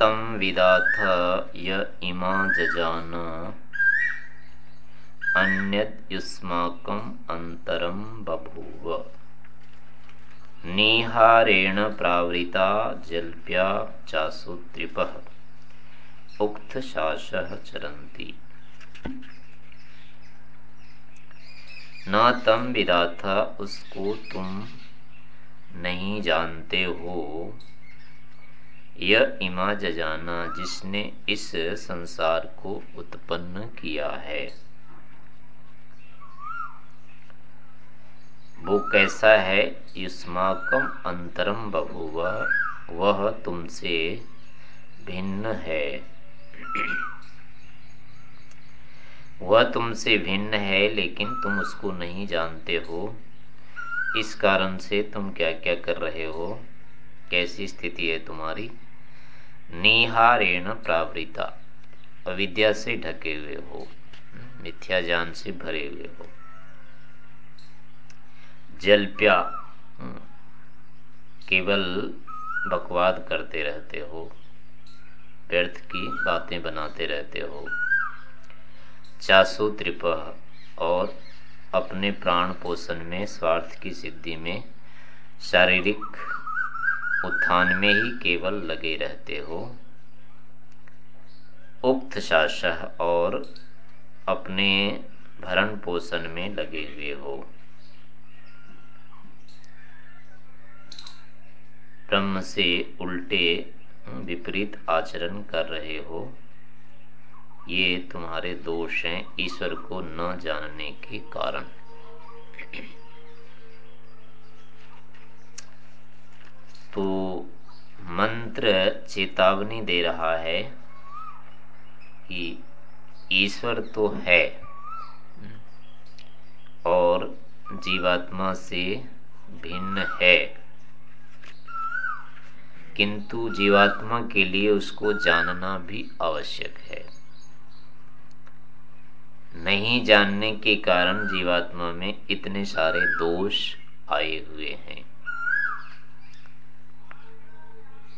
तम विदाथ य इमा जजान। अन्यद्युष्माकम् अंतरम बभूव। निहारेण प्रावृता जल्प्या चासु उक्त शासः चरन्ति। न तम विदाथा उसको तुम नहीं जानते हो। यह इमा जजाना जिसने इस संसार को उत्पन्न किया है। वो कैसा है? युष्माकम अंतरम बभुआ वह तुमसे भिन्न है। वह तुमसे भिन्न है, लेकिन तुम उसको नहीं जानते हो। इस कारण से तुम क्या क्या कर रहे हो? कैसी स्थिति है तुम्हारी? निहारेण प्रावृता। अविद्या से ढके हुए हो, मिथ्या ज्ञान से भरे हुए हो। जलप्या केवल बकवाद करते रहते हो, व्यर्थ की बातें बनाते रहते हो। चासु त्रिप और अपने प्राण पोषण में, स्वार्थ की सिद्धि में शारीरिक उत्थान में ही केवल लगे रहते हो। उक्त शास और अपने भरण पोषण में लगे हुए हो। ब्रह्म से उल्टे विपरीत आचरण कर रहे हो। ये तुम्हारे दोष हैं ईश्वर को न जानने के कारण। तो मंत्र चेतावनी दे रहा है कि ईश्वर तो है और जीवात्मा से भिन्न है। किंतु जीवात्मा के लिए उसको जानना भी आवश्यक है। नहीं जानने के कारण जीवात्मा में इतने सारे दोष आए हुए हैं।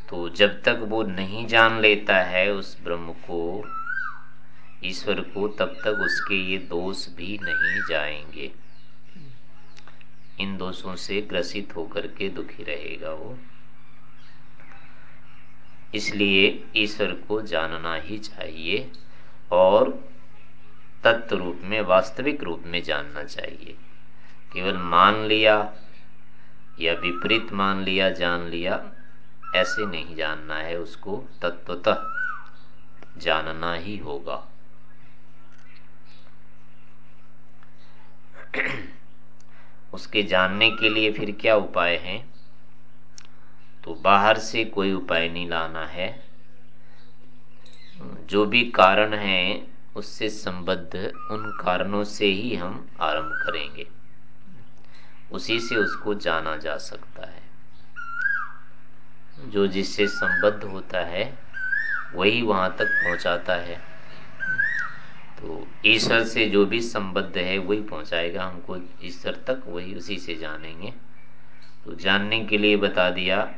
तो जब तक वो नहीं जान लेता है उस ब्रह्म को, ईश्वर को, तब तक उसके ये दोष भी नहीं जाएँगे। इन दोषों से ग्रसित होकर के दुखी रहेगा वो। इसलिए ईश्वर को जानना ही चाहिए और तत्व रूप में, वास्तविक रूप में जानना चाहिए। केवल मान लिया या विपरीत मान लिया, जान लिया ऐसे नहीं जानना है उसको, तत्वतः जानना ही होगा। उसके जानने के लिए फिर क्या उपाय है? तो बाहर से कोई उपाय नहीं लाना है। जो भी कारण है, उससे संबद्ध उन कारणों से ही हम आरंभ करेंगे। उसी से उसको जाना जा सकता है। जो जिससे संबद्ध होता है, वही वहाँ तक पहुंचाता है। तो ईश्वर से जो भी संबद्ध है, वही पहुंचाएगा हमको। ईश्वर तक वही उसी से जानेंगे। तो जानने के लिए बता दिया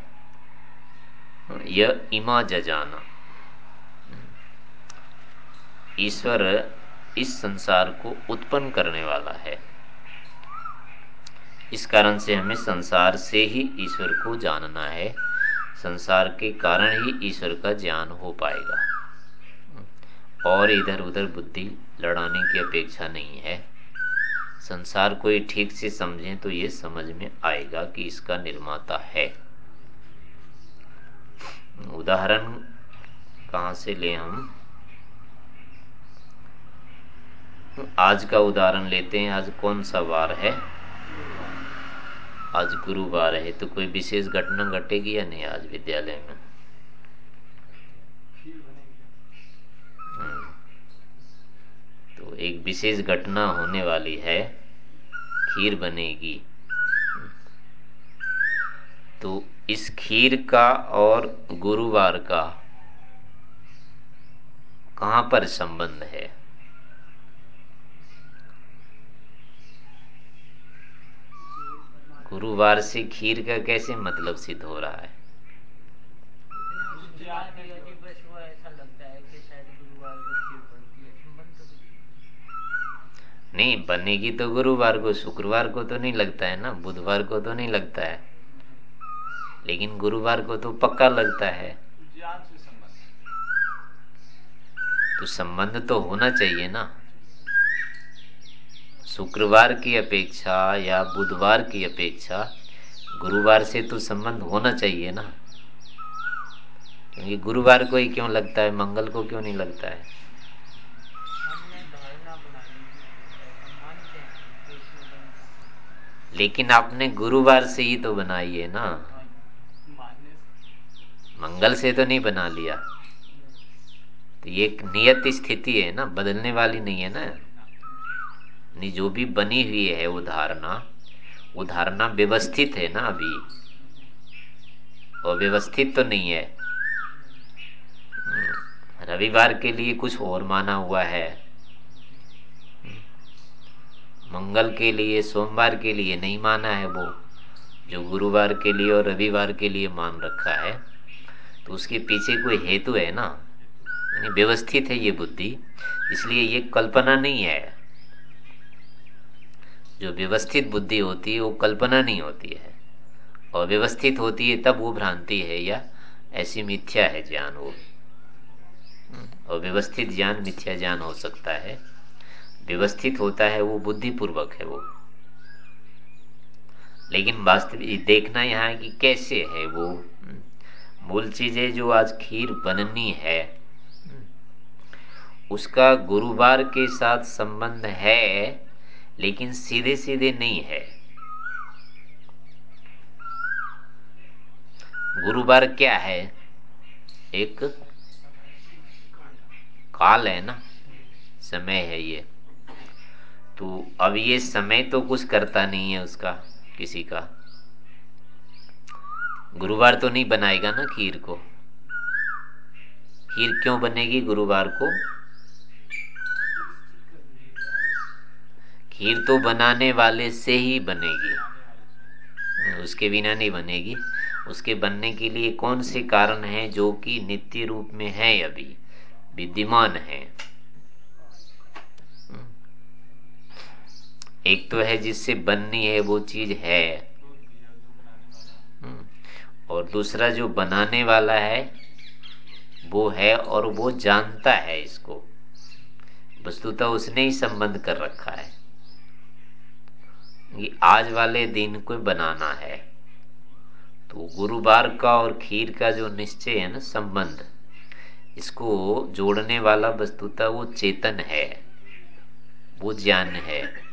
यह इमा जजाना। ईश्वर इस संसार को उत्पन्न करने वाला है। इस कारण से हमें संसार से ही ईश्वर को जानना है। संसार के कारण ही ईश्वर का ज्ञान हो पाएगा। और इधर उधर बुद्धि लड़ाने की अपेक्षा नहीं है। संसार को ठीक से समझें तो ये समझ में आएगा कि इसका निर्माता है। उदाहरण कहाँ से ले हम? आज का उदाहरण लेते हैं। आज कौन सा वार है? आज गुरुवार है तो कोई विशेष घटना घटेगी या नहीं आज विद्यालय में? हम्म। तो एक विशेष घटना होने वाली है, खीर बनेगी। तो इस खीर का और गुरुवार का कहाँ पर संबंध है? गुरुवार से खीर का कैसे मतलब सिद्ध हो रहा है? नहीं बनेगी तो गुरुवार को, शुक्रवार को तो नहीं लगता है ना, बुधवार को तो नहीं लगता है। लेकिन गुरुवार को तो पक्का लगता है। तो संबंध तो होना चाहिए ना। शुक्रवार की अपेक्षा या बुधवार की अपेक्षा गुरुवार से तो संबंध होना चाहिए ना। क्योंकि गुरुवार को ही क्यों लगता है, मंगल को क्यों नहीं लगता है? लेकिन आपने गुरुवार से ही तो बनाई है ना। मंगल से तो नहीं बना लिया। तो ये एक नियत स्थिति है ना, बदलने वाली नहीं है ना। नहीं जो भी बनी हुई है वो धारणा वो धारणा व्यवस्थित है ना अभी? और व्यवस्थित तो नहीं है। हम्म, रविवार के लिए कुछ और माना हुआ है। मंगल के लिए सोमवार के लिए नहीं माना है वो जो गुरुवार के लिए और रविवार के लिए मान रखा है। तो उसके पीछे कोई हेतु है ना? यानी व्यवस्थित है ये बुद्धि इसलिए ये कल्पना नहीं है। जो व्यवस्थित बुद्धि होती है, वो कल्पना नहीं होती है। और व्यवस्थित होती है, तब वो भ्रांति है, या ऐसी मिथ्या है ज्ञान वो। और व्यवस्थित ज्ञान, मिथ्या ज्ञान हो सकता है। व्यवस्थित होता है, वो बुद्धिपूर्वक है वो। लेकिन वास्तविक देखना यहाँ कि कैसे है वो। मूल चीज़ें जो आज खीर बननी है, उसका गुरुवार के साथ संबंध है लेकिन सीधे सीधे नहीं है। गुरुवार क्या है? एक काल है ना? समय है ये। तो अब ये समय तो कुछ करता नहीं है उसका, किसी का। गुरुवार तो नहीं बनाएगा ना खीर को? खीर क्यों बनेगी गुरुवार को? खीर तो बनाने वाले से ही बनेगी। उसके बिना नहीं बनेगी। उसके बनने के लिए कौन से कारण हैं जो कि नित्य रूप में है अभी? विद्यमान है। एक तो है जिससे बननी है वो चीज़ है। हम्म। और दूसरा जो बनाने वाला है, वो है और वो जानता है इसको। वस्तुतः उसने ही संबंध कर रखा है। कि आज वाले दिन को बनाना है। तो गुरुवार का और खीर का जो निश्चय है ना, संबंध, इसको जोड़ने वाला वस्तुतः वो चेतन है, वो ज्ञान है।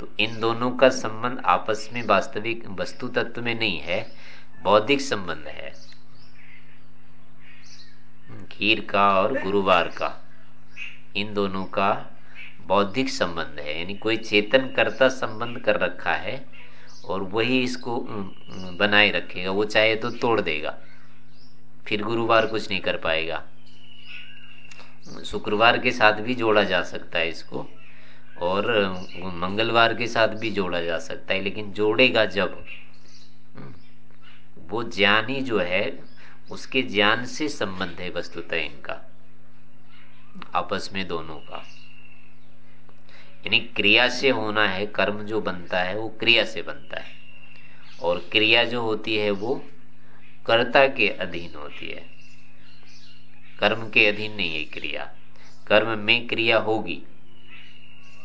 तो इन दोनों का संबंध आपस में वास्तविक वस्तु तत्व में नहीं है, बौद्धिक संबंध है। खीर का और गुरुवार का, इन दोनों का बौद्धिक संबंध है, यानी कोई चेतन करता संबंध कर रखा है और वही इसको बनाए रखेगा, वो चाहे तो तोड़ देगा, फिर गुरुवार कुछ नहीं कर पाएगा। शुक्रवार के साथ भी जोड़ा जा सकता है इसको, और मंगलवार के साथ भी जोड़ा जा सकता है, लेकिन जोड़ेगा जब वो ज्ञानी जो है, उसके ज्ञान से संबंध है वस्तुतः इनका, आपस में दोनों का। यानी क्रिया से होना है, कर्म जो बनता है, वो क्रिया से बनता है। और क्रिया जो होती है, वो कर्ता के अधीन होती है। कर्म के अधीन नहीं है क्रिया। कर्म में क्रिया होगी।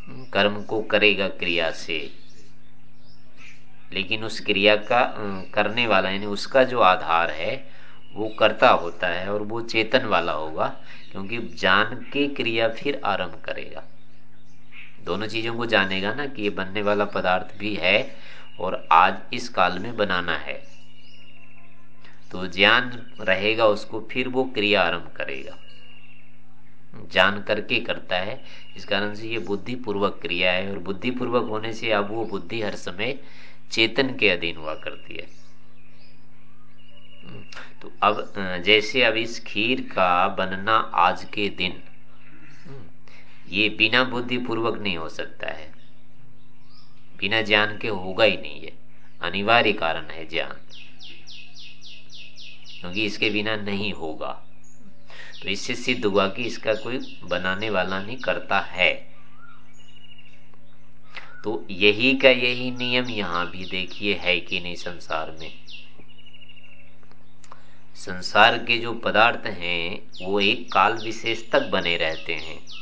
कर्म को करेगा क्रिया से। लेकिन उस क्रिया का करने वाला, यानी उसका जो आधार है, वो करता होता है और वो चेतन वाला होगा, क्योंकि जान के क्रिया फिर आरंभ करेगा। दोनों चीज़ों को जानेगा ना कि ये बनने वाला पदार्थ भी है और आज इस काल में बनाना है। तो ज्ञान रहेगा उसको, फिर वो क्रिया आरंभ करेगा। जान करके करता है, इस कारण से ये बुद्धिपूर्वक क्रिया है और बुद्धिपूर्वक होने से अब वो बुद्धि हर समय चेतन के अधीन हुआ करती है। तो अब, जैसे अब इस खीर का बनना आज के दिन ये बिना बुद्धिपूर्वक नहीं हो सकता है। बिना ज्ञान के होगा ही नहीं है अनिवार्य कारण है ज्ञान। क्योंकि इसके बिना नहीं होगा। तो इससे सिद्ध हुआ कि इसका कोई बनाने वाला नहीं करता है। तो यही का यही नियम यहाँ भी देखिए है कि नहीं संसार में। संसार के जो पदार्थ हैं, वो एक काल विशेष तक बने रहते हैं।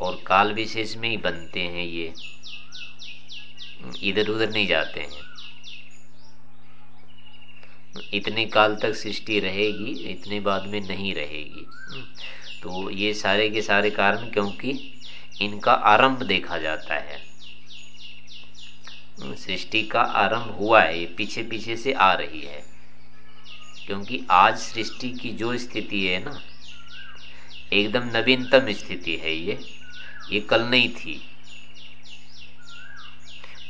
और काल विशेष में ही बनते हैं ये। इधर उधर नहीं जाते हैं। इतने काल तक सृष्टि रहेगी, इतने बाद में नहीं रहेगी। तो ये सारे के सारे कारण क्योंकि इनका आरंभ देखा जाता है। सृष्टि का आरंभ हुआ है पीछे पीछे से आ रही है। क्योंकि आज सृष्टि की जो स्थिति है ना, एकदम नवीनतम स्थिति है ये। ये कल नहीं थी।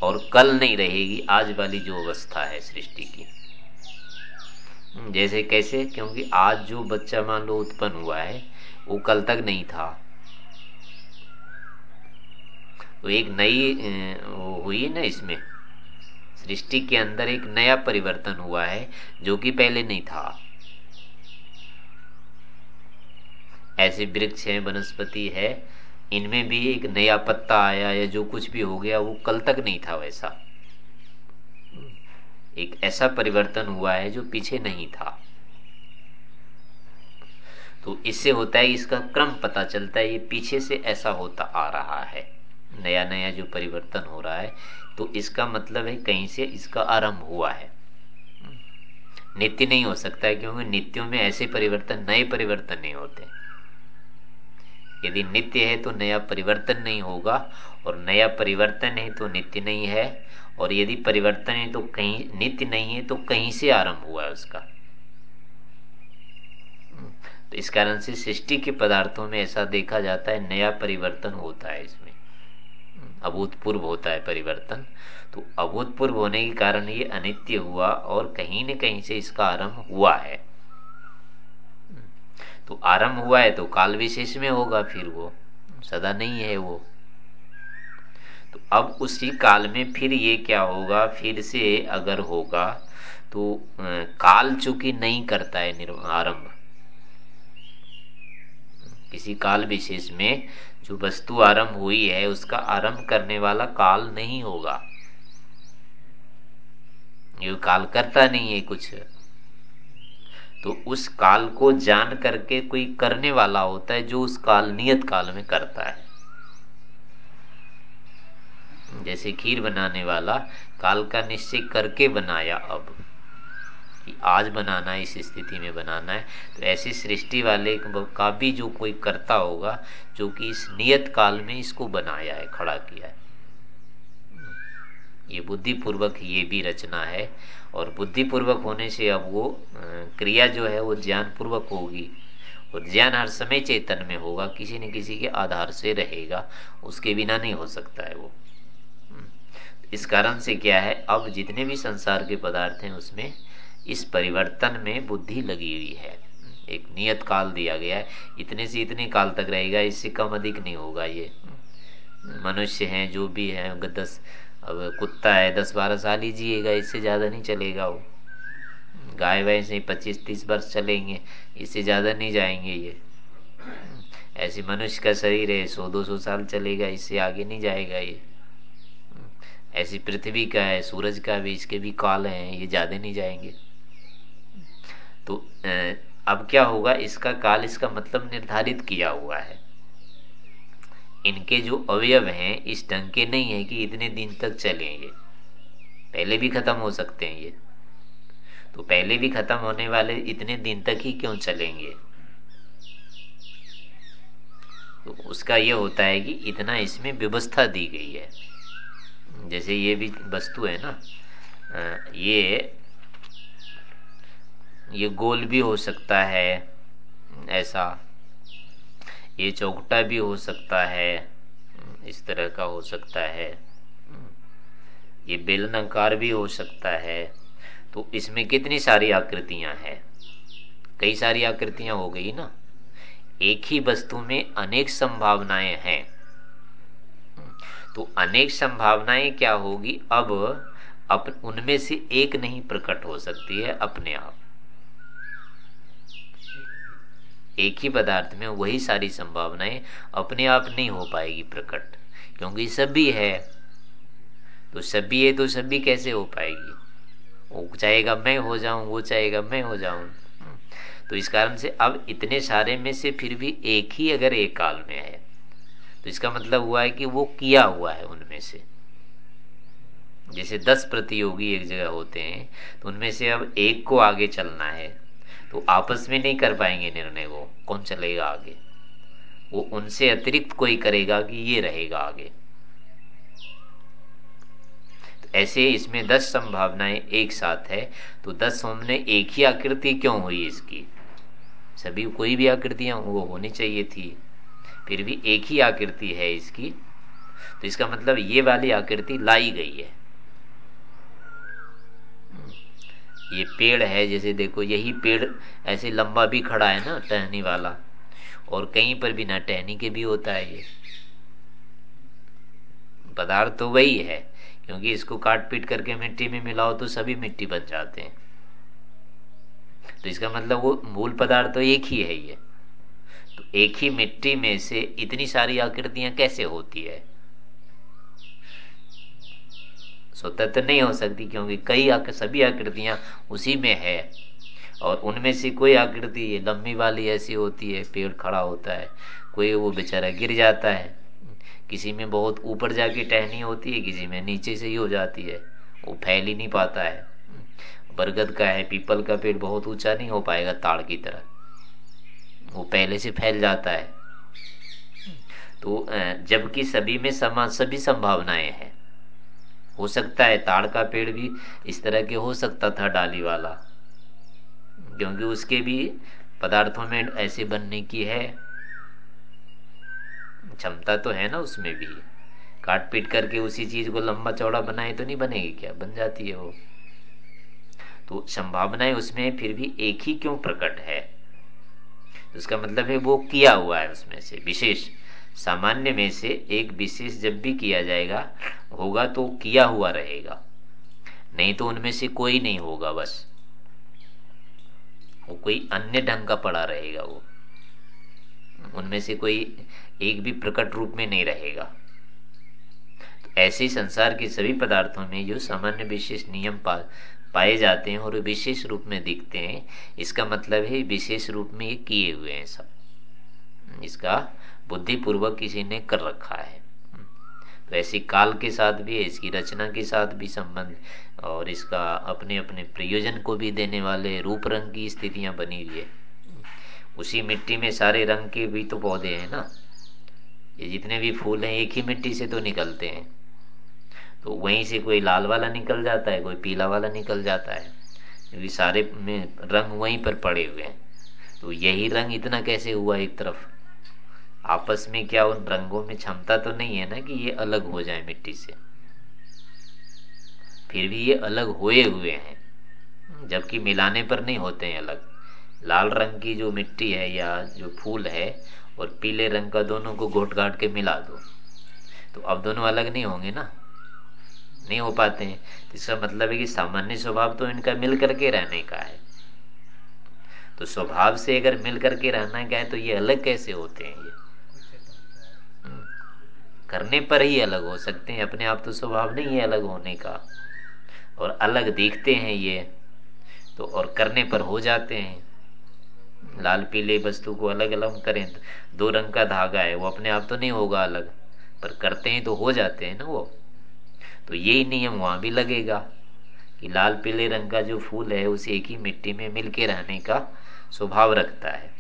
और कल नहीं रहेगी, आज वाली जो अवस्था है सृष्टि की। जैसे कैसे? क्योंकि आज जो बच्चा मान लो उत्पन्न हुआ है, वो कल तक नहीं था। तो एक नई हुई है ना इसमें? सृष्टि के अंदर एक नया परिवर्तन हुआ है, जो कि पहले नहीं था। ऐसे वृक्ष है, वनस्पति है इनमें भी एक नया पत्ता आया या जो कुछ भी हो गया, वो कल तक नहीं था वैसा। एक ऐसा परिवर्तन हुआ है जो पीछे नहीं था। तो इससे होता है, इसका क्रम पता चलता है, ये पीछे से ऐसा होता आ रहा है। नया नया जो परिवर्तन हो रहा है तो इसका मतलब है कहीं से इसका आरंभ हुआ है। नित्य नहीं हो सकता है, क्योंकि नित्यों में ऐसे परिवर्तन, नए परिवर्तन नहीं होते। यदि नित्य है तो नया परिवर्तन नहीं होगा, और नया परिवर्तन है तो नित्य नहीं है, और यदि परिवर्तन है तो कहीं, नित्य नहीं है तो कहीं से आरंभ हुआ है उसका। तो इस कारण से सृष्टि के पदार्थों में ऐसा देखा जाता है, नया परिवर्तन होता है इसमें। अभूतपूर्व होता है परिवर्तन। तो अभूतपूर्व होने के कारण ये अनित्य हुआ, और कहीं न कहीं से इसका आरंभ हुआ है। तो आरंभ हुआ है तो काल विशेष में होगा फिर वो। सदा नहीं है वो। तो अब उसी काल में फिर ये क्या होगा? फिर से अगर होगा तो काल चूँकि नहीं करता है आरंभ। किसी काल विशेष में जो वस्तु आरंभ हुई है, उसका आरंभ करने वाला काल नहीं होगा। ये काल करता नहीं है कुछ। तो उस काल को जान करके कोई करने वाला होता है जो उस काल, नियत काल में करता है। जैसे खीर बनाने वाला काल का निश्चय करके बनाया अब, कि आज बनाना है, इस स्थिति में बनाना है। तो ऐसी सृष्टि वाले का भी जो कोई करता होगा, जो कि इस नियत काल में इसको बनाया है, खड़ा किया है। ये बुद्धिपूर्वक ये भी रचना है और बुद्धिपूर्वक होने से अब वो क्रिया जो है वो ज्ञान पूर्वक होगी और ज्ञान हर समय चेतन में होगा, किसी न किसी के आधार से रहेगा, उसके बिना नहीं हो सकता है वो। इस कारण से क्या है, अब जितने भी संसार के पदार्थ हैं उसमें इस परिवर्तन में बुद्धि लगी हुई है। एक नियत काल दिया गया है, इतने से इतने काल तक रहेगा, इससे कम अधिक नहीं होगा ये। मनुष्य हैं, जो भी हैं दस अब कुत्ता है, दस बारह साल ही जिएगा, इससे ज़्यादा नहीं चलेगा वो। गाय वाय से पच्चीस तीस वर्ष चलेंगे, इससे ज़्यादा नहीं जाएँगे ये। ऐसे मनुष्य का शरीर है, सौ, दो सौ साल चलेगा, इससे आगे नहीं जाएगा ये। ऐसी पृथ्वी का है, सूरज का भी, इसके भी काल हैं, ये ज़्यादा नहीं जाएँगे। तो अब क्या होगा, इसका काल इसका मतलब निर्धारित किया हुआ है। इनके जो अवयव हैं, इस ढंग के नहीं है कि इतने दिन तक चले ये। पहले भी खत्म हो सकते हैं ये। तो पहले भी खत्म होने वाले इतने दिन तक ही क्यों चलेंगे तो उसका यह होता है कि इतना इसमें व्यवस्था दी गई है। जैसे ये भी वस्तु है ना ये ये गोल भी हो सकता है, ऐसा। ये चौकटा भी हो सकता है। इस तरह का हो सकता है। ये बेलनाकार भी हो सकता है। तो इसमें कितनी सारी आकृतियाँ हैं? कई सारी आकृतियाँ हो गई ना? एक ही वस्तु में अनेक संभावनाएँ हैं। तो अनेक संभावनाएँ क्या होगी? अब अप, उनमें से एक नहीं प्रकट हो सकती है अपने आप। एक ही पदार्थ में वही सारी संभावनाएँ अपने आप नहीं हो पाएगी प्रकट, क्योंकि सभी है। तो सभी है तो सभी कैसे हो पाएगी? वो चाहेगा मैं हो जाऊँ, वो चाहेगा मैं हो जाऊँ। तो इस कारण से अब इतने सारे में से फिर भी एक ही अगर एक काल में है तो इसका मतलब हुआ है कि वो किया हुआ है उनमें से। जैसे दस प्रतियोगी एक जगह होते हैं तो उनमें से अब एक को आगे चलना है। तो आपस में नहीं कर पाएँगे निर्णय वो, कौन चलेगा आगे? वो उनसे अतिरिक्त कोई करेगा कि ये रहेगा आगे? तो ऐसे इसमें दस संभावनाएँ एक साथ है तो दस हमने एक ही आकृति क्यों हुई इसकी? सभी कोई भी आकृतियाँ वो होनी चाहिए थी, फिर भी एक ही आकृति है इसकी। तो इसका मतलब ये वाली आकृति लाई गई है। ये पेड़ है, जैसे देखो, यही पेड़ ऐसे लंबा भी खड़ा है ना, टहनी वाला। और कहीं पर भी ना, टहनी के भी होता है ये। पदार्थ तो वही है, क्योंकि इसको काट पीट करके मिट्टी में मिलाओ तो सभी मिट्टी बन जाते हैं। तो इसका मतलब वो मूल पदार्थ तो एक ही है ये। तो एक ही मिट्टी में से इतनी सारी आकृतियाँ कैसे होती है? स्वतः तो नहीं हो सकती क्योंकि कई आकृ, सभी आकृतियाँ उसी में है। और उनमें से कोई आकृति लंबी वाली ऐसी होती है, पेड़ खड़ा होता है, कोई वो बेचारा गिर जाता है। किसी में बहुत ऊपर जाके टहनी होती है, किसी में नीचे से ही हो जाती है। वो फैल ही नहीं पाता है। बरगद का है, पीपल का पेड़ बहुत ऊँचा नहीं हो पाएगा ताड़ की तरह। वो पहले से फैल जाता है। तो जबकि सभी में समान सभी संभावनाएँ हैं। हो सकता है ताड़ का पेड़ भी इस तरह के हो सकता था डाली वाला, क्योंकि उसके भी पदार्थों में ऐसे बनने की है क्षमता तो है ना उसमें भी। काट पीट करके उसी चीज़ को लंबा चौड़ा बनाए तो नहीं बनेगी क्या? बन जाती है वो। तो संभावनाएँ उसमें फिर भी एक ही क्यों प्रकट है? तो उसका मतलब है वो किया हुआ है उसमें से, विशेष। सामान्य में से एक विशेष जब भी किया जाएगा होगा तो किया हुआ रहेगा। नहीं तो उनमें से कोई नहीं होगा बस। वो कोई अन्य ढंग का पड़ा रहेगा वो। उनमें से कोई एक भी प्रकट रूप में नहीं रहेगा। तो ऐसे संसार के सभी पदार्थों में जो सामान्य विशेष नियम पा, पाए जाते हैं और विशेष रूप में दिखते हैं इसका मतलब है विशेष रूप में ये किए हुए हैं सब। इसका बुद्धिपूर्वक किसी ने कर रखा है। ऐसी काल के साथ भी, इसकी रचना के साथ भी संबंध, और इसका अपने अपने प्रयोजन को भी देने वाले रूप रंग की स्थितियाँ बनी हुई है। उसी मिट्टी में सारे रंग के भी तो पौधे हैं ना? ये जितने भी फूल हैं, एक ही मिट्टी से तो निकलते हैं। तो वहीं से कोई लाल वाला निकल जाता है, कोई पीला वाला निकल जाता है। क्योंकि सारे में रंग वहीं पर पड़े हुए हैं। तो यही रंग इतना कैसे हुआ एक तरफ़? आपस में क्या उन रंगों में क्षमता तो नहीं है ना कि ये अलग हो जाए मिट्टी से? फिर भी ये अलग हुए हुए हैं, जबकि मिलाने पर नहीं होते हैं अलग। लाल रंग की जो मिट्टी है या जो फूल है और पीले रंग का दोनों को घोट घाट के मिला दो तो अब दोनों अलग नहीं होंगे ना? नहीं हो पाते हैं। तो इसका मतलब है कि सामान्य स्वभाव तो इनका मिल करके रहने का है। तो स्वभाव से अगर मिल करके रहना क्या है तो ये अलग कैसे होते हैं ये? करने पर ही अलग हो सकते हैं। अपने आप तो स्वभाव नहीं है अलग होने का। और अलग देखते हैं ये तो और करने पर हो जाते हैं। लाल पीले वस्तु को अलग अलग करें तो दो रंग का धागा है, वो अपने आप तो नहीं होगा अलग, पर करते हैं तो हो जाते हैं ना वो। तो यही नियम वहाँ भी लगेगा कि लाल पीले रंग का जो फूल है, उसे एक ही मिट्टी में मिल के रहने का स्वभाव रखता है।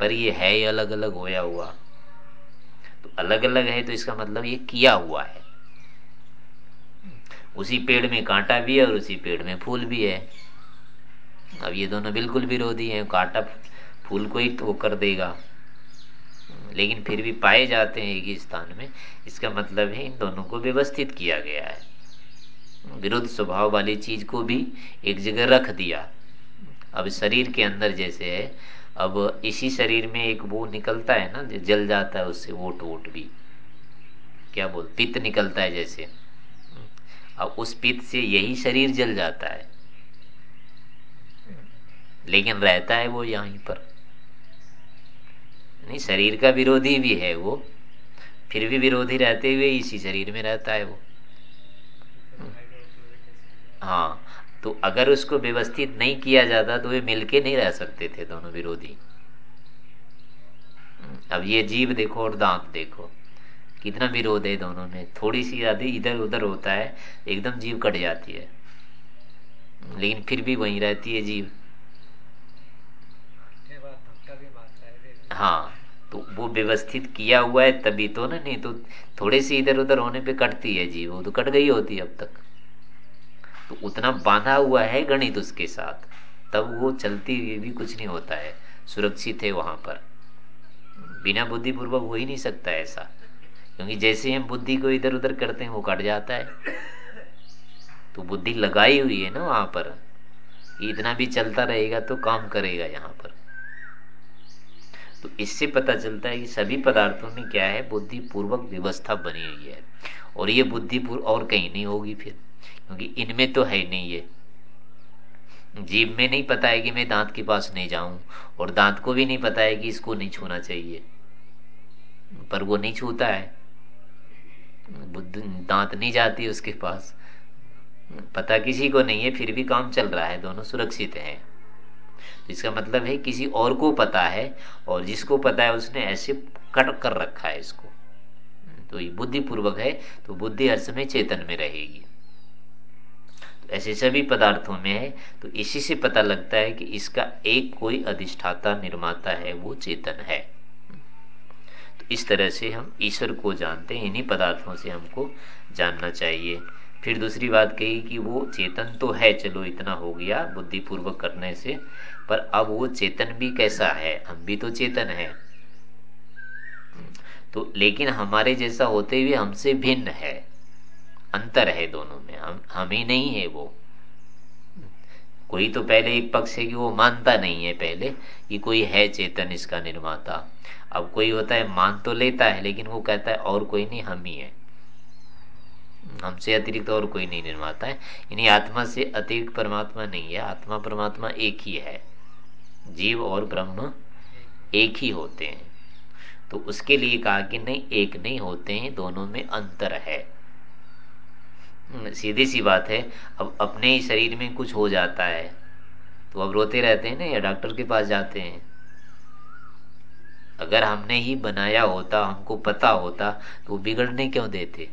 पर ये है ही अलग अलग होया हुआ। तो अलग अलग है तो इसका मतलब ये किया हुआ है। उसी पेड़ में कांटा भी है और उसी पेड़ में फूल भी है। अब ये दोनों बिल्कुल विरोधी हैं, कांटा फूल को ही तो कर देगा। लेकिन फिर भी पाए जाते हैं एक ही स्थान में। इसका मतलब है इन दोनों को व्यवस्थित किया गया है। विरुद्ध स्वभाव वाली चीज़ को भी एक जगह रख दिया। अब शरीर के अंदर जैसे है अब इसी शरीर में एक वो निकलता है ना, जो जल जाता है उससे वोट वोट भी। क्या बोल, पित्त निकलता है जैसे। अब उस पित्त से यही शरीर जल जाता है। लेकिन रहता है वो यहीं पर। नहीं, शरीर का विरोधी भी है वो। फिर भी विरोधी रहते हुए इसी शरीर में रहता है वो। हाँ। तो अगर उसको व्यवस्थित नहीं किया जाता तो वे मिलके नहीं रह सकते थे दोनों विरोधी। अब ये जीव देखो और दांत देखो। कितना विरोध है दोनों में। थोड़ी सी आदि इधर उधर होता है, एकदम जीव कट जाती है। लेकिन फिर भी वहीं रहती है जीव। हाँ तो वो व्यवस्थित किया हुआ है तभी तो ना, नहीं तो थोड़े से इधर उधर होने पे कटती है जीव। वो तो कट गई होती है अब तक। तो उतना बांधा हुआ है गणित उसके साथ। तब वो चलती हुई भी कुछ नहीं होता है। सुरक्षित है वहाँ पर। बिना बुद्धिपूर्वक हो ही नहीं सकता ऐसा। क्योंकि जैसे हम बुद्धि को इधर उधर करते हैं, वो कट जाता है। तो बुद्धि लगाई हुई है ना वहाँ पर। इतना भी चलता रहेगा तो काम करेगा यहाँ पर। तो इससे पता चलता है कि सभी पदार्थों में क्या है बुद्धि पूर्वक व्यवस्था बनी हुई है। और ये बुद्धि और कहीं नहीं होगी फिर। क्योंकि इनमें तो है नहीं ये। जीव में नहीं पता है कि मैं दांत के पास नहीं जाऊँ, और दांत को भी नहीं पता है कि इसको नहीं छूना चाहिए। पर वो नहीं छूता है। दांत नहीं जाती उसके पास। पता किसी को नहीं है, फिर भी काम चल रहा है, दोनों सुरक्षित हैं। इसका मतलब है, किसी और को पता है, और जिसको पता है उसने ऐसे कट कर रखा है इसको। तो ये बुद्धि पूर्वक है तो बुद्धि हर समय चेतन में रहेगी। तो ऐसे सभी पदार्थों में है तो इसी से पता लगता है कि इसका एक कोई अधिष्ठाता निर्माता है, वो चेतन है। तो इस तरह से हम ईश्वर को जानते हैं, इन्हीं पदार्थों से हमको जानना चाहिए। फिर दूसरी बात कही कि वो चेतन तो है, चलो इतना हो गया बुद्धिपूर्वक करने से, पर अब वो चेतन भी कैसा है? हम भी तो चेतन है। तो लेकिन हमारे जैसा होते हुए हमसे भिन्न है। अंतर है दोनों में। हम हम ही नहीं है वो। कोई तो पहले एक पक्ष है कि वो मानता नहीं है पहले कि कोई है चेतन इसका निर्माता। अब कोई होता है, मान तो लेता है, लेकिन वो कहता है, और कोई नहीं, हम ही है। हमसे अतिरिक्त और कोई नहीं निर्माता है। यानी आत्मा से अतिरिक्त परमात्मा नहीं है। आत्मा, परमात्मा एक ही है। जीव और ब्रह्म एक ही होते हैं। तो उसके लिए कहा कि नहीं, एक नहीं होते हैं, दोनों में अंतर है। सीधी सी बात है, अब अपने ही शरीर में कुछ हो जाता है तो अब रोते रहते हैं ना या डॉक्टर के पास जाते हैं। अगर हमने ही बनाया होता, हमको पता होता तो बिगड़ने क्यों देते?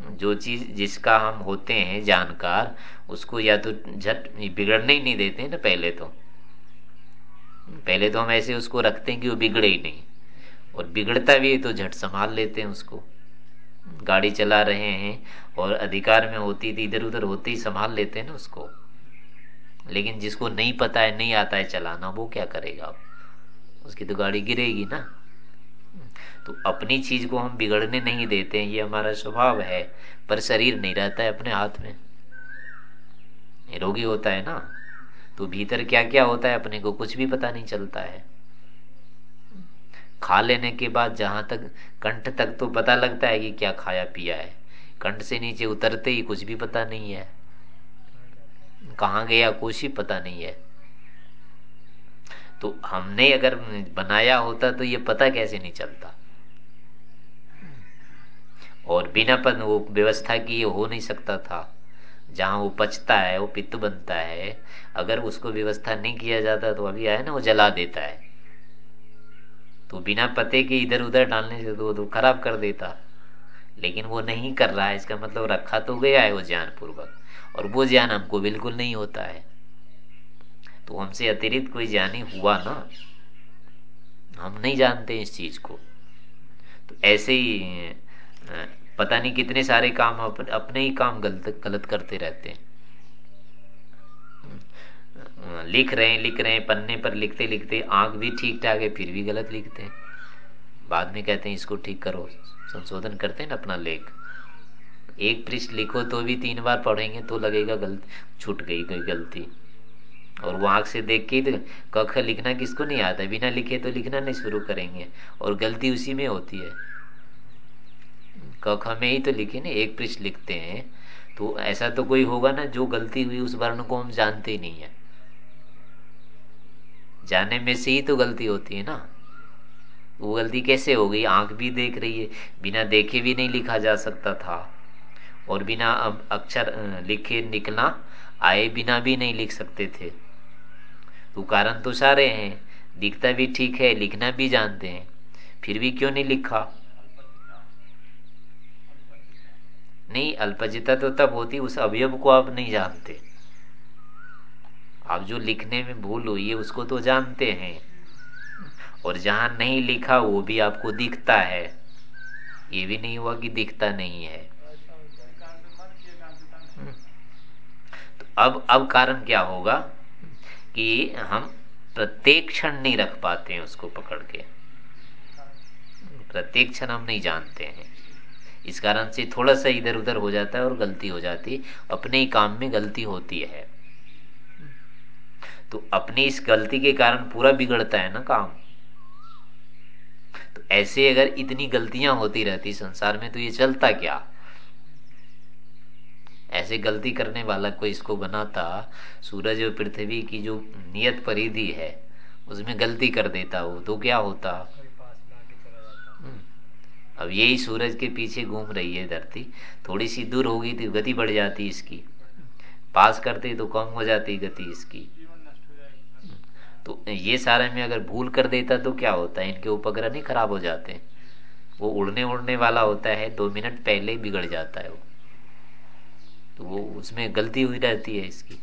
जो चीज़ जिसका हम होते हैं जानकार, उसको या तो झट बिगड़ने ही नहीं देते ना पहले तो। पहले तो हम ऐसे उसको रखते हैं कि वो बिगड़े ही नहीं। और बिगड़ता भी है तो झट संभाल लेते हैं उसको। गाड़ी चला रहे हैं और अधिकार में होती थी इधर उधर होते ही संभाल लेते हैं ना उसको। लेकिन जिसको नहीं पता है, नहीं आता है चलाना, वो क्या करेगा उसकी तो गाड़ी गिरेगी ना। तो अपनी चीज़ को हम बिगड़ने नहीं देते हैं, ये हमारा स्वभाव है, पर शरीर नहीं रहता है अपने हाथ में। रोगी होता है ना तो भीतर क्या क्या होता है अपने को कुछ भी पता नहीं चलता है। खा लेने के बाद जहाँ तक कंठ तक तो पता लगता है कि क्या खाया पिया है। कंठ से नीचे उतरते ही कुछ भी पता नहीं है। कहा गया कुछ ही पता नहीं है। तो हमने अगर बनाया होता तो ये पता कैसे नहीं चलता। और बिना पद वो व्यवस्था की ये हो नहीं सकता था। जहाँ वो पचता है, वो पित्त बनता है, अगर उसको व्यवस्था नहीं किया जाता तो अभी आया ना, वो जला देता है। तो बिना पते के इधर उधर डालने से तो वो तो खराब कर देता। लेकिन वो नहीं कर रहा है, इसका मतलब रखा तो गया है वो ज्ञान पूर्वक और वो ज्ञान हमको बिल्कुल नहीं होता है। तो हमसे अतिरिक्त कोई ज्ञानी हुआ ना, हम नहीं जानते इस चीज़ को। तो ऐसे ही पता नहीं कितने सारे काम अपने ही काम गलत गलत करते रहते हैं। लिख रहे हैं, लिख रहे हैं, पन्ने पर लिखते लिखते, आँख भी ठीक ठाक है, फिर भी गलत लिखते हैं। बाद में कहते हैं, इसको ठीक करो, संशोधन करते हैं ना अपना लेख। एक पृष्ठ लिखो तो भी तीन बार पढ़ेंगे तो लगेगा गलत, छूट गई कोई गलती। और वो आँख से देख के तो क लिखना किसको नहीं आता बिना लिखे तो लिखना नहीं शुरू करेंगे। और गलती उसी में होती है। कख में ही तो लिखे ना एक पृष्ठ लिखते हैं। तो ऐसा तो कोई होगा ना, जो गलती हुई उस वर्ण को हम जानते ही नहीं है। जाने में से ही तो गलती होती है ना। वो गलती कैसे हो गई? आँख भी देख रही है, बिना देखे भी नहीं लिखा जा सकता था। और बिना अक्षर लिखे निकलना, आए बिना भी नहीं लिख सकते थे। तो कारण तो सारे हैं, दिखता भी ठीक है, लिखना भी जानते हैं। फिर भी क्यों नहीं लिखा? नहीं, अल्पजिता तो तब होती, उस अवयव को आप नहीं जानते। आप जो लिखने में भूल हुई है, उसको तो जानते हैं। और जहाँ नहीं लिखा, वो भी आपको दिखता है। ये भी नहीं हुआ कि दिखता नहीं है। तो अब अब कारण क्या होगा कि हम प्रत्येक क्षण नहीं रख पाते हैं उसको पकड़ के। प्रत्येक क्षण हम नहीं जानते हैं। इस कारण से थोड़ा सा इधर उधर हो जाता है और गलती हो जाती अपने ही काम में गलती होती है। तो अपनी इस गलती के कारण पूरा बिगड़ता है ना काम। तो ऐसे अगर इतनी गलतियाँ होती रहती संसार में तो ये चलता क्या? ऐसे गलती करने वाला कोई इसको बनाता, सूरज और पृथ्वी की जो नियत परिधि है, उसमें गलती कर देता वो तो क्या होता? हम्म। अब यही सूरज के पीछे घूम रही है धरती। थोड़ी सी दूर होगी तो गति बढ़ जाती इसकी। पास करते तो कम हो जाती गति इसकी। तो ये सारे में अगर भूल कर देता तो क्या होता है? इनके उपग्रह नहीं खराब हो जाते। वो उड़ने उड़ने वाला होता है, दो मिनट पहले ही बिगड़ जाता है वो। तो वो उसमें गलती हुई रहती है इसकी।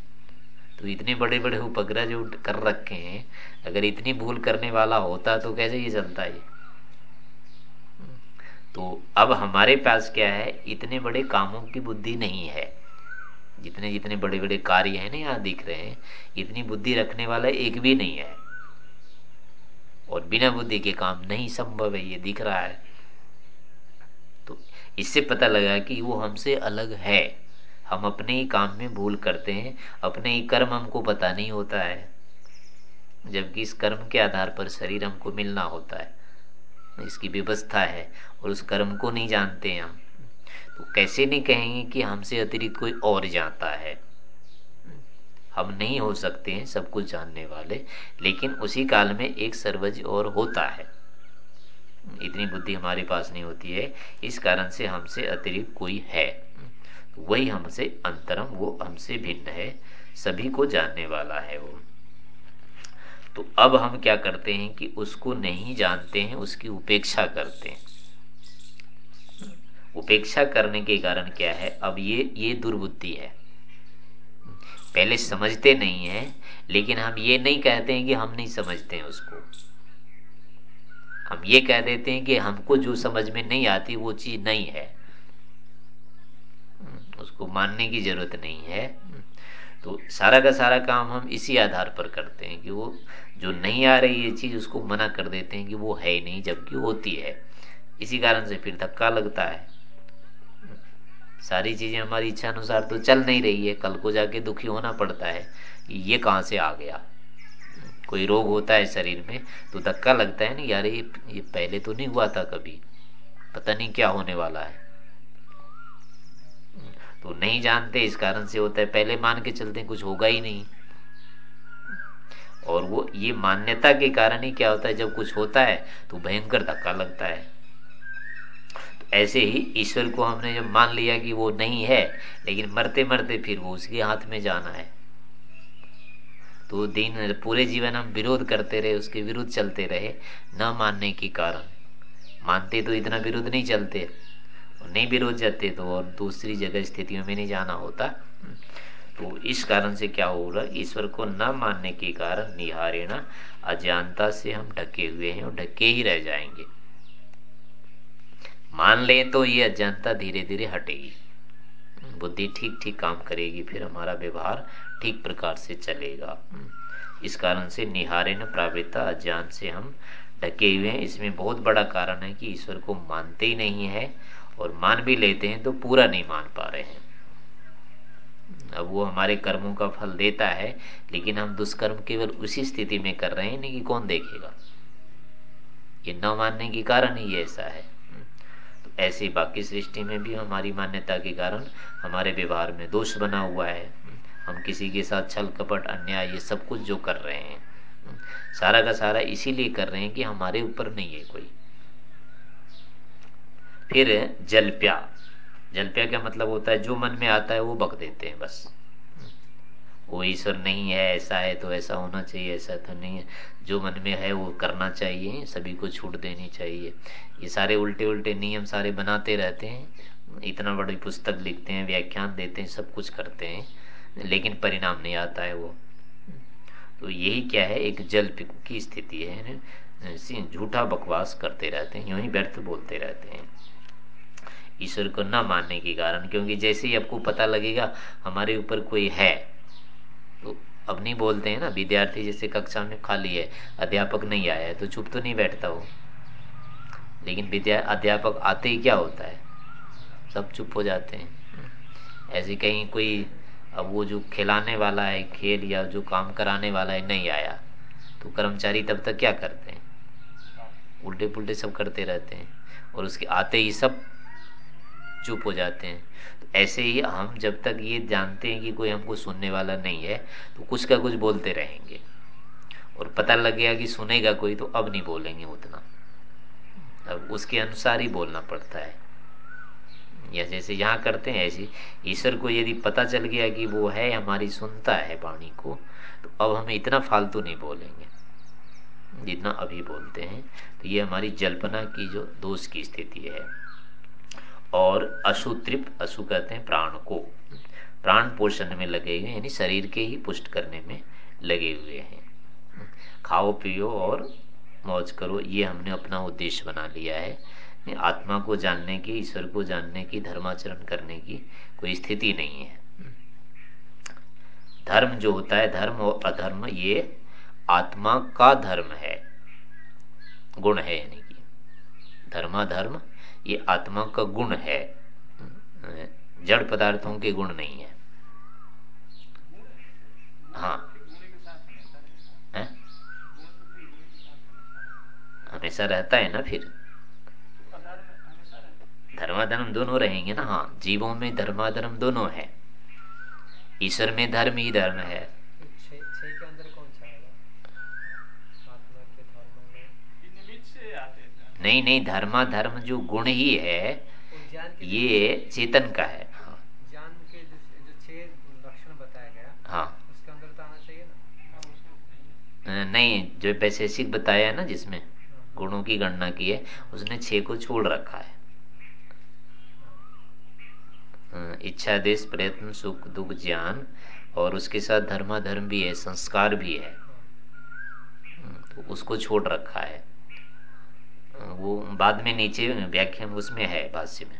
तो इतने बड़े बड़े उपग्रह जो कर रखे हैं, अगर इतनी भूल करने वाला होता तो कैसे ये चलता है? तो अब हमारे पास क्या है? इतने बड़े कामों की बुद्धि नहीं है। जितने जितने बड़े बड़े कार्य हैं ना यहाँ दिख रहे हैं। इतनी बुद्धि रखने वाला एक भी नहीं है। और बिना बुद्धि के काम नहीं संभव है, ये दिख रहा है। तो इससे पता लगा कि वो हमसे अलग है। हम अपने ही काम में भूल करते हैं, अपने ही कर्म हमको पता नहीं होता है। जबकि इस कर्म के आधार पर शरीर हमको मिलना होता है। इसकी व्यवस्था है और उस कर्म को नहीं जानते हम। तो कैसे नहीं कहेंगे कि हमसे अतिरिक्त कोई और जानता है? हम नहीं हो सकते हैं सब कुछ जानने वाले, लेकिन उसी काल में एक सर्वज और होता है। इतनी बुद्धि हमारे पास नहीं होती है, इस कारण से हमसे अतिरिक्त कोई है। वही हमसे अंतरम, वो हमसे भिन्न है, सभी को जानने वाला है वो। तो अब हम क्या करते हैं कि उसको नहीं जानते हैं, उसकी उपेक्षा करते हैं। उपेक्षा करने के कारण क्या है? अब ये ये दुर्बुद्धि है। पहले समझते नहीं है, लेकिन हम ये नहीं कहते हैं कि हम नहीं समझते हैं उसको। हम ये कह देते हैं कि हमको जो समझ में नहीं आती, वो चीज़ नहीं है। उसको मानने की ज़रूरत नहीं है। तो सारा का सारा काम हम इसी आधार पर करते हैं कि वो जो नहीं आ रही ये चीज़, उसको मना कर देते हैं कि वो है ही नहीं, जबकि होती है। इसी कारण से फिर धक्का लगता है। सारी चीज़ें हमारी इच्छा अनुसार तो चल नहीं रही है, कल को जाके दुखी होना पड़ता है, ये कहाँ से आ गया? कोई रोग होता है शरीर में तो धक्का लगता है ना, यार ये ये पहले तो नहीं हुआ था कभी, पता नहीं क्या होने वाला है। तो नहीं जानते, इस कारण से होता है, पहले मान के चलते कुछ होगा ही नहीं। और वो, ये मान्यता के कारण ही क्या होता है, जब कुछ होता है तो भयंकर धक्का लगता है। ऐसे ही ईश्वर को हमने जब मान लिया कि वो नहीं है, लेकिन मरते मरते फिर वो उसके हाथ में जाना है। तो दिन पूरे जीवन हम विरोध करते रहे, उसके विरुद्ध चलते रहे, न मानने के कारण। मानते तो इतना विरुद्ध नहीं चलते नहीं विरोध जाते तो और दूसरी जगह स्थितियों में नहीं जाना होता। तो इस कारण से क्या हो रहा ईश्वर को न मानने के कारण निहारेणा अज्ञानता से हम ढके हुए हैं और ढके ही रह जाएँगे। मान लें तो ये अज्ञानता धीरे धीरे हटेगी। बुद्धि ठीक ठीक काम करेगी, फिर हमारा व्यवहार ठीक प्रकार से चलेगा। इस कारण से निहारे न प्रावृत्ता, अज्ञान से हम ढके हुए हैं। इसमें बहुत बड़ा कारण है कि ईश्वर को मानते ही नहीं है और मान भी लेते हैं तो पूरा नहीं मान पा रहे हैं। अब वो हमारे कर्मों का फल देता है, लेकिन हम दुष्कर्म केवल उसी स्थिति में कर रहे हैं, नहीं कि कौन देखेगा। ये न मानने के कारण ही ऐसा है। ऐसी बाकी सृष्टि में भी हमारी मान्यता के कारण हमारे व्यवहार में दोष बना हुआ है। हम किसी के साथ छल कपट, अन्याय, ये सब कुछ जो कर रहे हैं, सारा का सारा इसीलिए कर रहे हैं कि हमारे ऊपर नहीं है कोई। फिर जलप्या जलप्या का मतलब होता है? जो मन में आता है वो बक देते हैं बस। वो ईश्वर नहीं है, ऐसा है तो ऐसा होना चाहिए, ऐसा तो नहीं है। जो मन में है वो करना चाहिए, सभी को छूट देनी चाहिए। ये सारे उल्टे उल्टे नियम सारे बनाते रहते हैं, इतना बड़ी पुस्तक लिखते हैं, व्याख्यान देते हैं, सब कुछ करते हैं, लेकिन परिणाम नहीं आता है वो। तो यही क्या है, एक जल की स्थिति है झूठा बकवास करते रहते हैं, यूँ ही व्यर्थ बोलते रहते हैं। ईश्वर को न मानने के कारण, क्योंकि जैसे ही आपको पता लगेगा, हमारे ऊपर कोई है अब नहीं बोलते हैं ना, विद्यार्थी जैसे कक्षा में खाली है, अध्यापक नहीं आया है तो चुप तो नहीं बैठता वो। लेकिन विद्या, अध्यापक आते ही क्या होता है? सब चुप हो जाते हैं। ऐसे कहीं कोई, अब वो जो खिलाने वाला है, खेल या जो काम कराने वाला है, नहीं आया तो कर्मचारी तब तक क्या करते हैं? उल्टे पुल्टे सब करते रहते हैं। और उसके आते ही सब चुप हो जाते हैं। तो ऐसे ही हम जब तक ये जानते हैं कि कोई हमको सुनने वाला नहीं है तो कुछ का कुछ बोलते रहेंगे। और पता लग गया कि सुनेगा कोई तो अब नहीं बोलेंगे उतना। अब उसके अनुसार ही बोलना पड़ता है। या जैसे यहाँ करते हैं, ऐसे ईश्वर को यदि पता चल गया कि वो है, हमारी सुनता है वाणी को तो अब हम इतना फालतू नहीं बोलेंगे, जितना अभी बोलते हैं। तो ये हमारी जल्पना की जो दोष की स्थिति है। और अशु अशुत्रिप अशु कहते हैं प्राण को। प्राण पोषण में लगे हुए यानी शरीर के ही पुष्ट करने में लगे हुए हैं। खाओ, पियो और मौज करो, ये हमने अपना उद्देश्य बना लिया है। आत्मा को जानने की, ईश्वर को जानने की, धर्माचरण करने की कोई स्थिति नहीं है। धर्म जो होता है, धर्म और अधर्म, ये आत्मा का धर्म है। गुण है यानी कि धर्माधर्म ये आत्मा का गुण है। जड़ पदार्थों के गुण नहीं है। हाँ। हमेशा रहता है ना फिर? धर्माधर्म दोनों रहेंगे ना हाँ। जीवों में धर्माधर्म दोनों है। ईश्वर में धर्म ही धर्म है के अंदर कौन सा आत्मा के धर्म में नहीं नहीं धर्मा धर्म जो गुण ही है ये चेतन का है। हाँ। ज्ञान के जो, जो लक्षण बताया गया हाँ। उसके अंदर तो आना चाहिए ना? नहीं जो वैशेषिक बताया है ना जिसमें। गुणों की गणना की है उसने छह को छोड़ रखा है। इच्छा देश प्रयत्न सुख दुख ज्ञान और उसके साथ धर्मा धर्म भी है संस्कार भी है। हाँ, तो उसको छोड़ रखा है। वो बाद में नीचे व्याख्या उसमें है भाष्य में।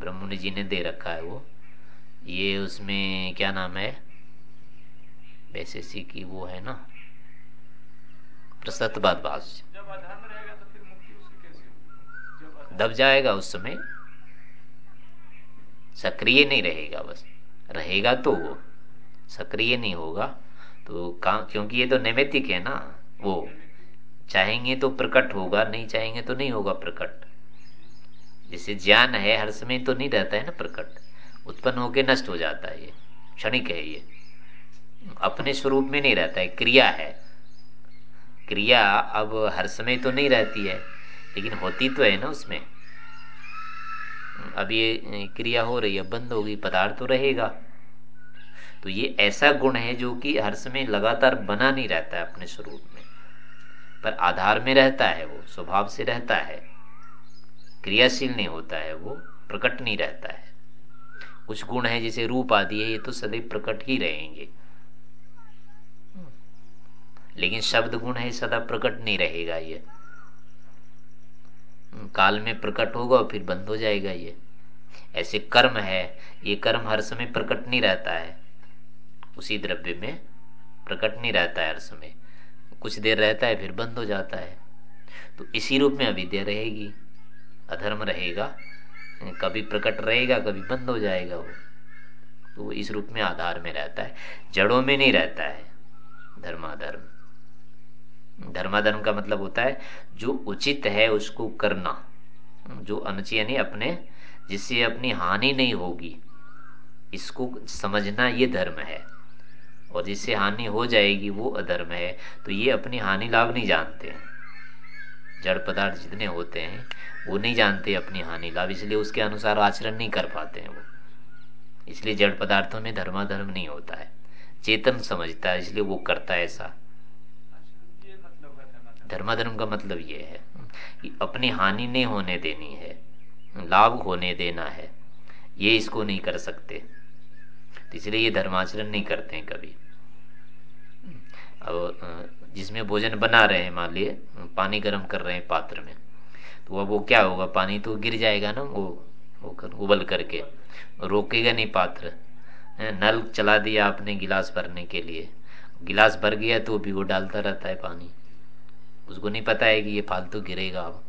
ब्रह्मणि जी ने दे रखा है वो। ये उसमें क्या नाम है? वैसे की वो है ना? प्रसतवाद भाष्य। तो दब जाएगा उस समय। सक्रिय नहीं रहेगा बस। रहेगा तो वो। सक्रिय नहीं होगा। तो काम क्योंकि ये तो नैमितिक है ना वो। चाहेंगे तो प्रकट होगा, नहीं चाहेंगे तो नहीं होगा प्रकट। जैसे ज्ञान है, हर समय तो नहीं रहता है ना प्रकट। उत्पन्न होकर नष्ट हो जाता है ये, क्षणिक है ये। अपने स्वरूप में नहीं रहता है, क्रिया है। क्रिया अब हर समय तो नहीं रहती है, लेकिन होती तो है ना उसमें। अब ये क्रिया हो रही है, बंद होगी, पदार्थ तो रहेगा। तो ये ऐसा गुण है जो कि हर समय लगातार बना नहीं रहता है अपने स्वरूप में। पर आधार में रहता है, वो स्वभाव से रहता है। क्रियाशील नहीं होता है, वो प्रकट नहीं रहता है। कुछ गुण है जैसे रूप आदि है, ये तो सदैव प्रकट ही रहेंगे। लेकिन शब्द गुण है सदा प्रकट नहीं रहेगा ये। काल में प्रकट होगा और फिर बंद हो जाएगा ये। ऐसे कर्म है, ये कर्म हर समय प्रकट नहीं रहता है। उसी द्रव्य में प्रकट नहीं रहता है हर समय। कुछ देर रहता है, फिर बंद हो जाता है। तो इसी रूप में अविद्या रहेगी, अधर्म रहेगा, कभी प्रकट रहेगा, कभी बंद हो जाएगा वो। तो वो इस रूप में आधार में रहता है, जड़ों में नहीं रहता है, धर्माधर्म। धर्माधर्म का मतलब होता है, जो उचित है उसको करना, जो अनुचित यानी अपने, जिससे अपनी हानि नहीं होगी, इसको समझना ये धर्म है। और जिससे हानि हो जाएगी वो अधर्म है। तो ये अपनी हानि लाभ नहीं जानते। जड़ पदार्थ जितने होते हैं, वो नहीं जानते अपनी हानि लाभ। इसलिए उसके अनुसार आचरण नहीं कर पाते हैं वो। इसलिए जड़ पदार्थों में धर्माधर्म नहीं होता है। चेतन समझता है, इसलिए वो करता है ऐसा। धर्माधर्म का मतलब ये है कि अपनी हानि नहीं होने देनी है, लाभ होने देना है। ये इसको नहीं कर सकते। इसलिए ये धर्माचरण नहीं करते हैं कभी। अब जिसमें भोजन बना रहे हैं मान लिए पानी गर्म कर रहे हैं पात्र में तो अब वो क्या होगा? पानी तो गिर जाएगा ना वो वो कर, उबल करके। रोकेगा नहीं पात्र। नल चला दिया आपने गिलास भरने के लिए। गिलास भर गया तो भी वो डालता रहता है पानी। उसको नहीं पता है कि ये फालतू गिरेगा अब।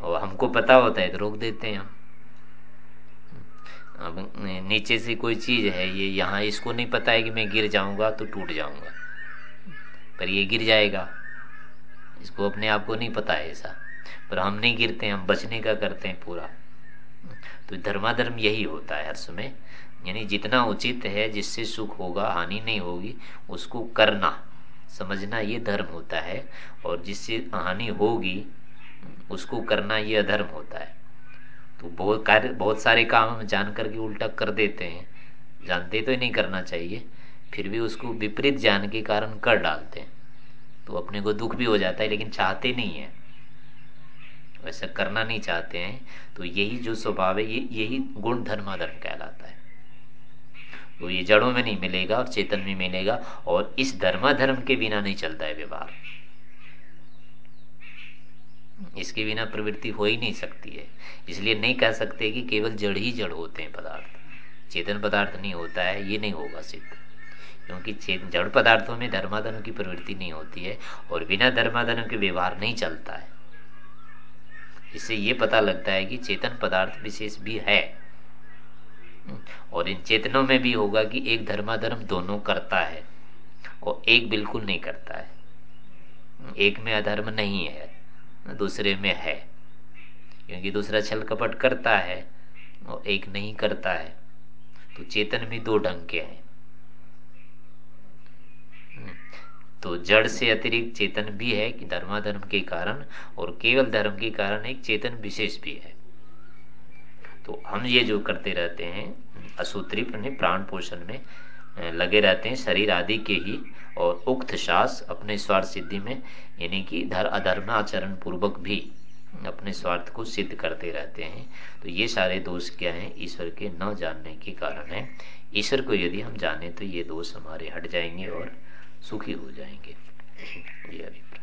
और हमको पता होता है तो रोक देते हैं हम। अब नीचे से कोई चीज़ है, ये यहाँ इसको नहीं पता है कि मैं गिर जाऊँगा तो टूट जाऊँगा। पर ये गिर जाएगा। इसको अपने आप को नहीं पता है ऐसा। पर हम नहीं गिरते, हम बचने का करते हैं पूरा। तो धर्माधर्म यही होता है हर समय यानी जितना उचित है, जिससे सुख होगा, हानि नहीं होगी, उसको करना, समझना ये धर्म होता है। और जिससे हानि होगी, उसको करना ये अधर्म होता है। तो बहुत कार्य, बहुत सारे काम हम जान करके उल्टा कर देते हैं। जानते तो नहीं करना चाहिए, फिर भी उसको विपरीत ज्ञान के कारण कर डालते हैं। तो अपने को दुख भी हो जाता है, लेकिन चाहते नहीं है। वैसा करना नहीं चाहते हैं तो यही जो स्वभाव है, ये, यही गुण धर्माधर्म कहलाता है। तो ये जड़ों में नहीं मिलेगा और चेतन में मिलेगा, और इस धर्माधर्म के बिना नहीं चलता है व्यवहार। इसके बिना प्रवृत्ति हो ही नहीं सकती है। इसलिए नहीं कह सकते कि केवल जड़ ही जड़ होते हैं पदार्थ। चेतन पदार्थ नहीं होता है, ये नहीं होगा सिद्ध। क्योंकि जड़ पदार्थों में धर्माधर्म की प्रवृत्ति नहीं होती है और बिना धर्माधर्म के व्यवहार नहीं चलता है। इससे ये पता लगता है कि चेतन पदार्थ विशेष भी है। और इन चेतनों में भी होगा कि एक धर्माधर्म दोनों करता है और एक बिल्कुल नहीं करता है। एक में अधर्म नहीं है। दूसरे में है। क्योंकि दूसरा छल कपट करता है और एक नहीं करता है। तो चेतन भी दो ढंग के हैं। तो जड़ से अतिरिक्त चेतन भी है कि धर्माधर्म के कारण और केवल धर्म के कारण एक चेतन विशेष भी है। तो हम ये जो करते रहते हैं असूत्री प्राण पोषण में लगे रहते हैं, शरीर आदि के ही और उक्त शास अपने स्वार्थ सिद्धि में, यानी कि धर अधर्म आचरण पूर्वक भी अपने स्वार्थ को सिद्ध करते रहते हैं। तो ये सारे दोष क्या हैं? ईश्वर के न जानने के कारण है। ईश्वर को यदि हम जाने तो ये दोष हमारे हट जाएँगे और सुखी हो जाएँगे। ये अभिप्राय।